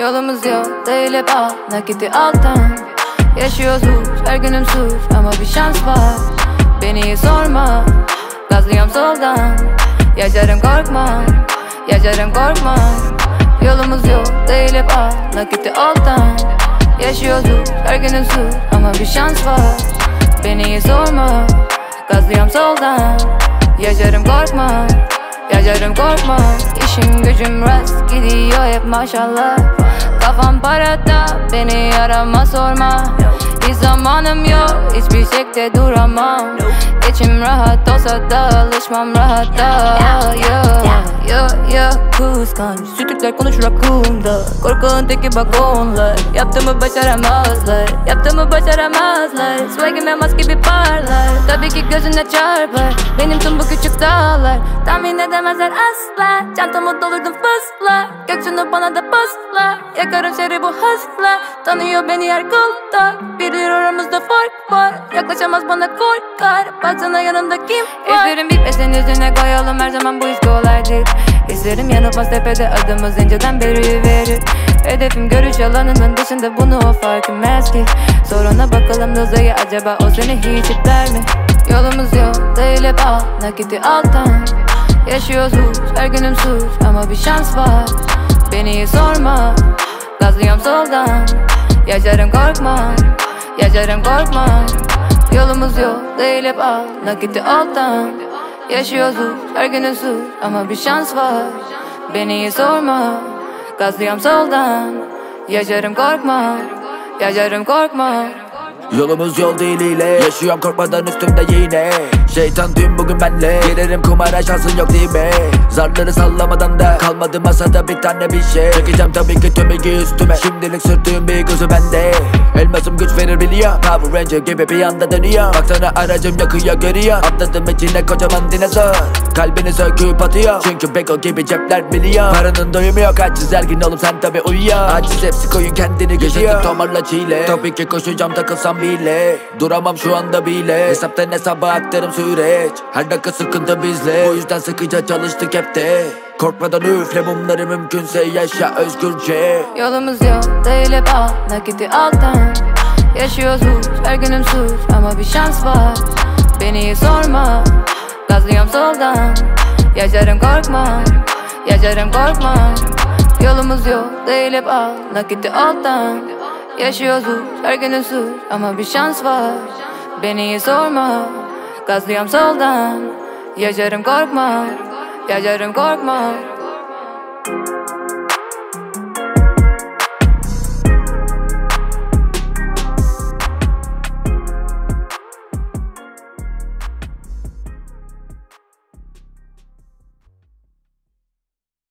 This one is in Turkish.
Yolumuz yok değil hep al. Nakiti alttan. Yaşıyoruz her günüm suç ama bir şans var. Beni sorma. Gazlıyorum soldan. Yaşarım korkma Yaşarım korkma Yolumuz yok değil hep al. Nakiti alttan. Yaşıyoruz her günüm suç ama bir şans var. Beni sorma. Gazlıyorum soldan. Yaşarım korkma Yaşarım korkma İşim gücüm rast gidiyor hep maşallah Kafam parada beni arama sorma. Hiç zamanım yok hiçbir şekilde duramam. İçim rahat olsa da alışmam rahata. Yeah, yeah, yeah. Kıskanç. Sütükler konuşur aklımda. Korkunun teki bak onlar. Yaptığımı başaramazlar. Yaptığımı başaramazlar. Swagim elmas gibi parlar Ki gözüne çarpar. Benim tüm bu küçük dağlar. Tahmin edemezler asla. Çantamı doldurdum fısla. Göksünü bana da pusla Yakarım şehri bu hızla. Tanıyor beni her kulda Bilir aramızda fark var. Yaklaşamaz bana korkar. Baksana yanımda kim var? İzlerim bitmesin yüzüne koyalım. Her zaman bu his kolaydır İzlerim yanılmaz tepede adımız inceden beri verir Hedefim görüş alanının dışında bunu o fark etmez ki. Soruna bakalım dozayı acaba o seni hiç ipler mi? Yolumuz yok değil hep al nakiti alttan. Yaşıyoruz her günüm suç ama bir şans var. Beni sorma Gazlıyorum soldan. Yaşarım korkma Yaşarım korkma Yolumuz yok değil hep al nakiti alttan. Yaşıyoruz her günün suç ama bir şans var. Beni sorma Gazlıyorum soldan Yaşarım korkma Yaşarım korkma. Yolumuz yol değil ile. Yaşıyorum korkmadan üstümde yine. Şeytan tüm bugün benle. Girerim kumara şansın yok değil mi? Zarları sallamadan da Kalmadı masada bir tane bir şey. Çekeceğim tabii ki tüm ilgi üstüme. Şimdilik sürttüğüm bir gözü bende Elmasım güç verir biliyor. Power Ranger gibi bir anda dönüyor. Baksana aracım yakıyor görüyor. Atladım içine kocaman dinozor. Kalbini söküp atıyor. Çünkü Beko gibi cepler biliyor. Paranın doyumu yok aciz ergin oğlum sen tabi uyuyor. Aciz hepsi koyun kendini geçiyor Yaşadık tomarla çile. Tabii ki koşacağım takılsam bile. Duramam şu anda bile. Hesaptan hesaba aktarım süreç. Her dakika sıkıntı bizle. Bu yüzden sıkıca çalıştık hep de. Korkmadan üfle mumları mümkünse yaşa özgürce. Yolumuz yok değil hep al nakiti alttan Yaşıyoruz her günüm suç ama bir şans var. Beni sorma. Gazlıyorum soldan. Yaşarım korkma. Yaşarım korkma. Yolumuz yok değil hep al. Nakiti alttan. Yaşıyoruz her günüm suç ama bir şans var. Beni sorma. Gazlıyorum soldan. Yaşarım korkma. Yaşarım korkma